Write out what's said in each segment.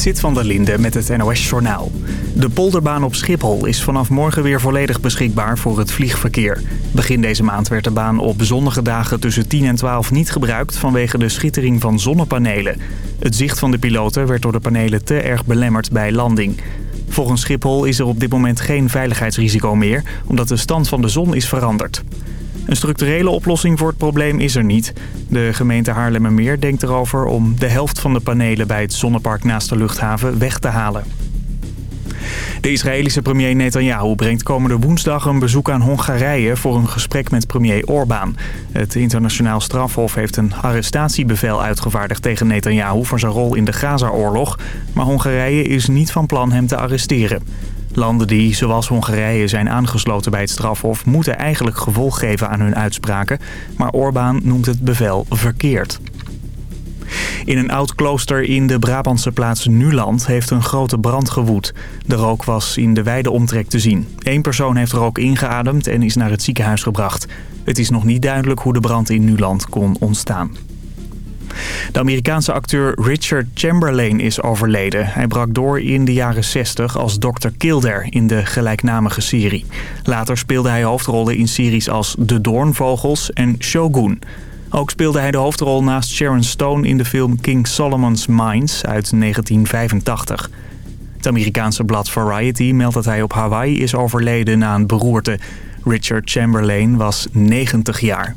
Zit van der Linde met het NOS-journaal. De polderbaan op Schiphol is vanaf morgen weer volledig beschikbaar voor het vliegverkeer. Begin deze maand werd de baan op zonnige dagen tussen 10 en 12 niet gebruikt... vanwege de schittering van zonnepanelen. Het zicht van de piloten werd door de panelen te erg belemmerd bij landing. Volgens Schiphol is er op dit moment geen veiligheidsrisico meer... omdat de stand van de zon is veranderd. Een structurele oplossing voor het probleem is er niet. De gemeente Haarlemmermeer denkt erover om de helft van de panelen bij het zonnepark naast de luchthaven weg te halen. De Israëlische premier Netanyahu brengt komende woensdag een bezoek aan Hongarije voor een gesprek met premier Orbán. Het internationaal strafhof heeft een arrestatiebevel uitgevaardigd tegen Netanyahu voor zijn rol in de Gaza-oorlog. Maar Hongarije is niet van plan hem te arresteren. Landen die, zoals Hongarije, zijn aangesloten bij het strafhof... moeten eigenlijk gevolg geven aan hun uitspraken. Maar Orbán noemt het bevel verkeerd. In een oud klooster in de Brabantse plaats Nuland heeft een grote brand gewoed. De rook was in de wijde omtrek te zien. Eén persoon heeft rook ingeademd en is naar het ziekenhuis gebracht. Het is nog niet duidelijk hoe de brand in Nuland kon ontstaan. De Amerikaanse acteur Richard Chamberlain is overleden. Hij brak door in de jaren 60 als Dr. Kildare in de gelijknamige serie. Later speelde hij hoofdrollen in series als De Doornvogels en Shogun. Ook speelde hij de hoofdrol naast Sharon Stone in de film King Solomon's Mines uit 1985. Het Amerikaanse blad Variety meldt dat hij op Hawaii is overleden na een beroerte. Richard Chamberlain was 90 jaar.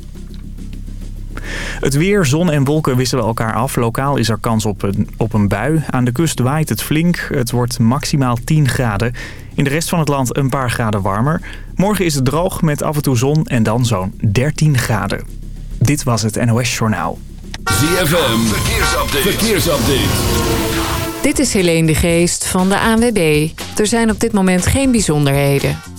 Het weer, zon en wolken wisselen elkaar af. Lokaal is er kans op een, op een bui. Aan de kust waait het flink. Het wordt maximaal 10 graden. In de rest van het land een paar graden warmer. Morgen is het droog met af en toe zon en dan zo'n 13 graden. Dit was het NOS Journaal. ZFM, verkeersupdate. verkeersupdate. Dit is Helene de Geest van de ANWB. Er zijn op dit moment geen bijzonderheden.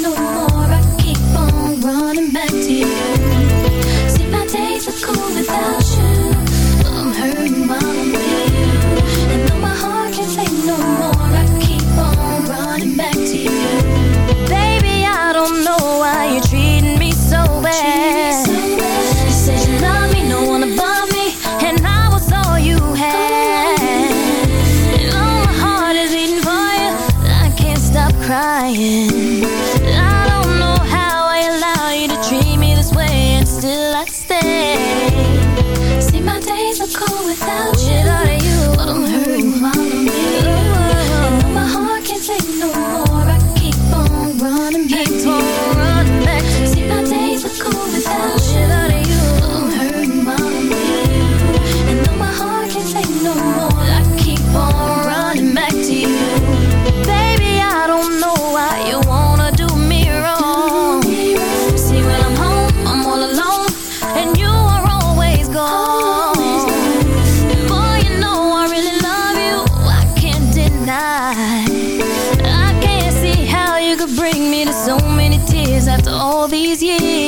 No more these years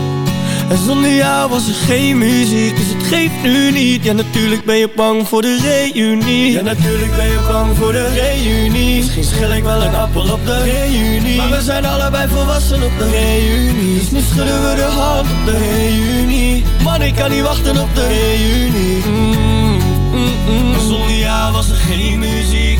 En zonder jou was er geen muziek, dus het geeft nu niet. Ja, natuurlijk ben je bang voor de reunie. Ja, natuurlijk ben je bang voor de reunie. Misschien schil ik wel een appel op de reunie. Maar we zijn allebei volwassen op de reunie. Dus nu schudden we de hand op de reunie. Man, ik kan niet wachten op de reunie. Mm, mm, mm. Zonder jou was er geen muziek,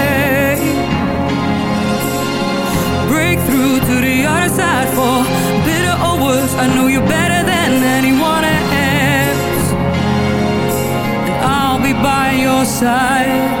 The for bitter or worse. I know you better than anyone else. And I'll be by your side.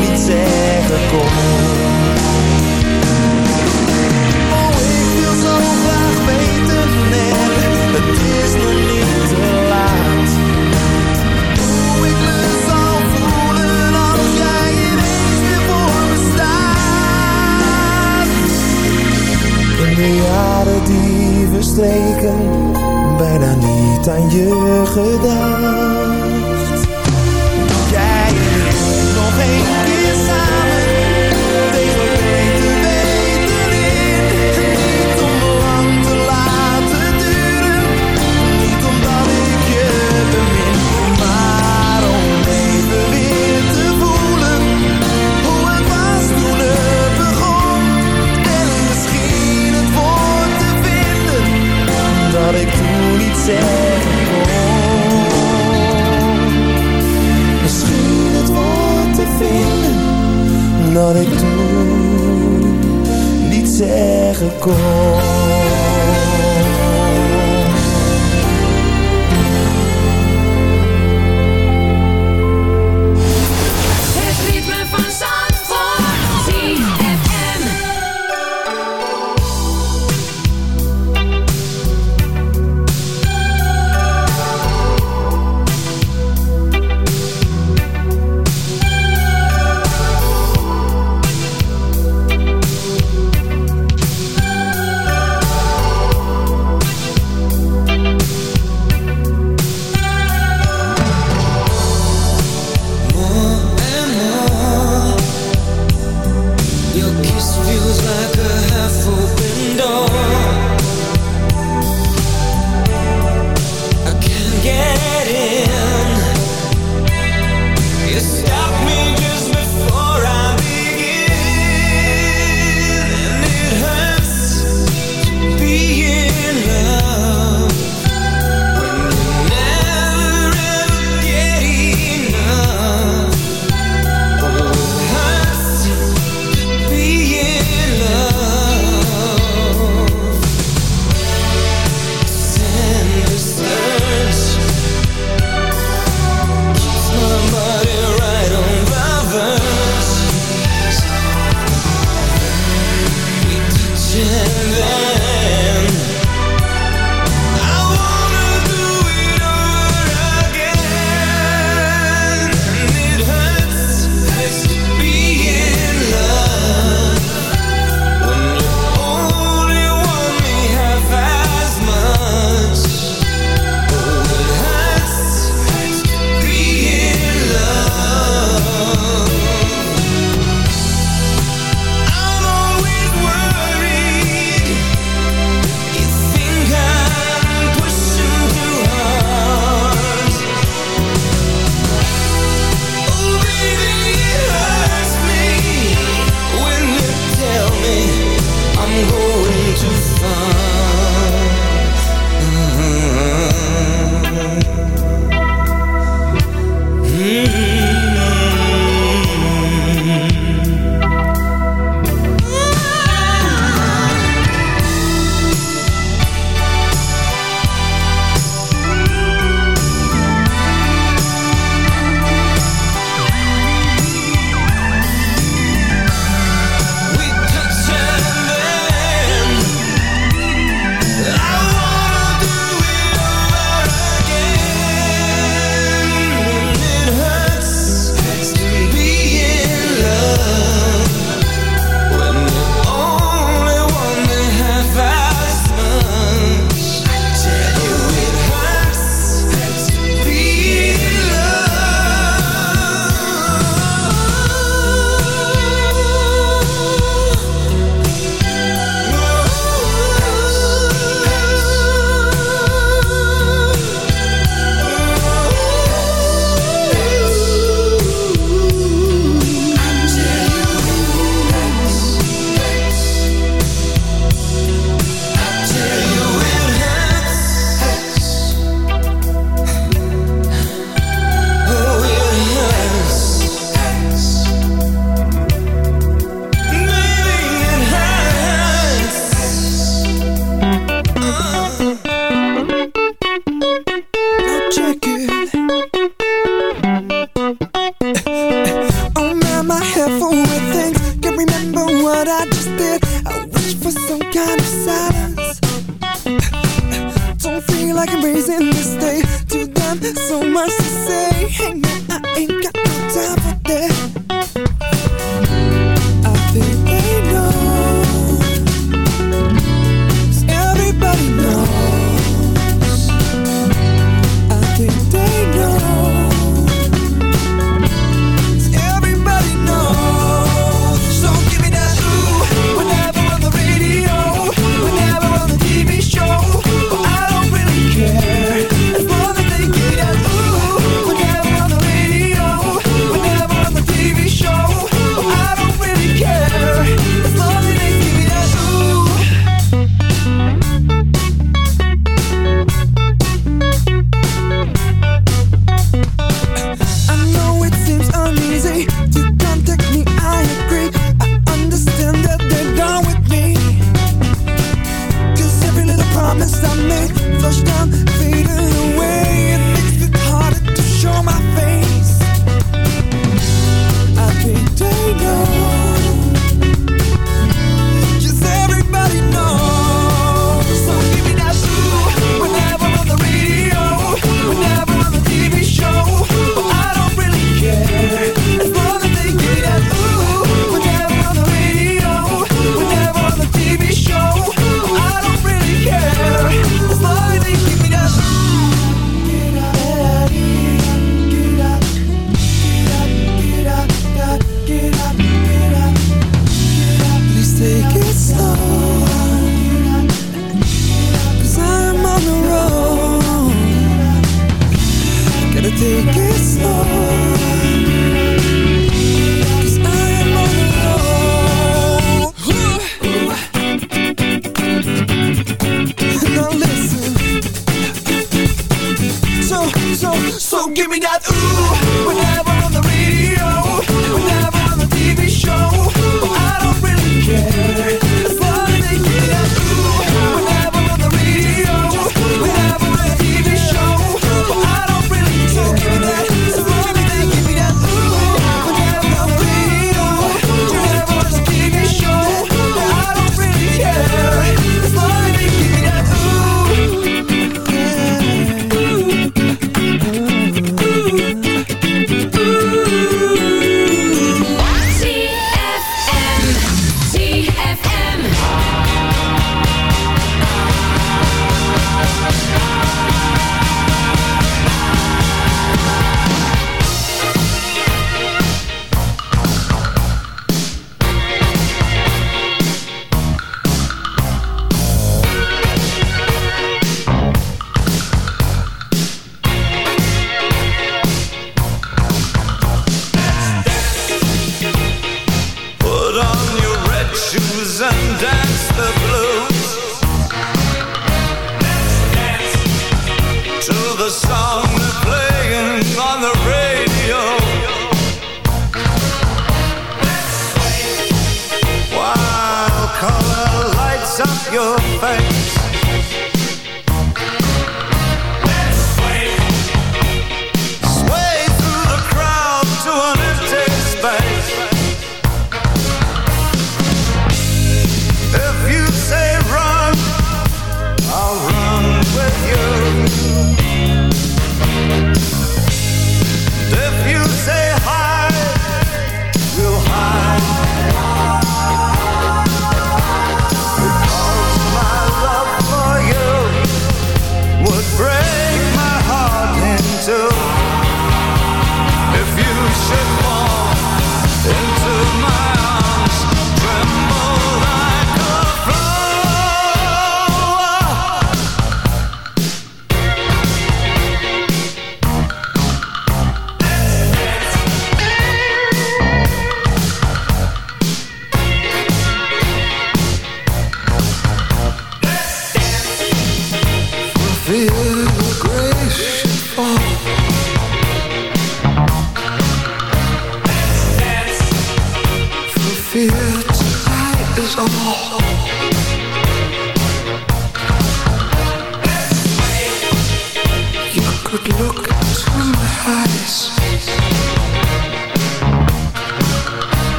niet zeggen kon. Oh, ik wil zo graag beter en het is nog niet te laat. Hoe ik me zal voelen als jij ineens weer voor me staat. In de jaren die verstreken, bijna niet aan je gedaan.